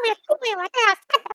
comeu, comeu até né? as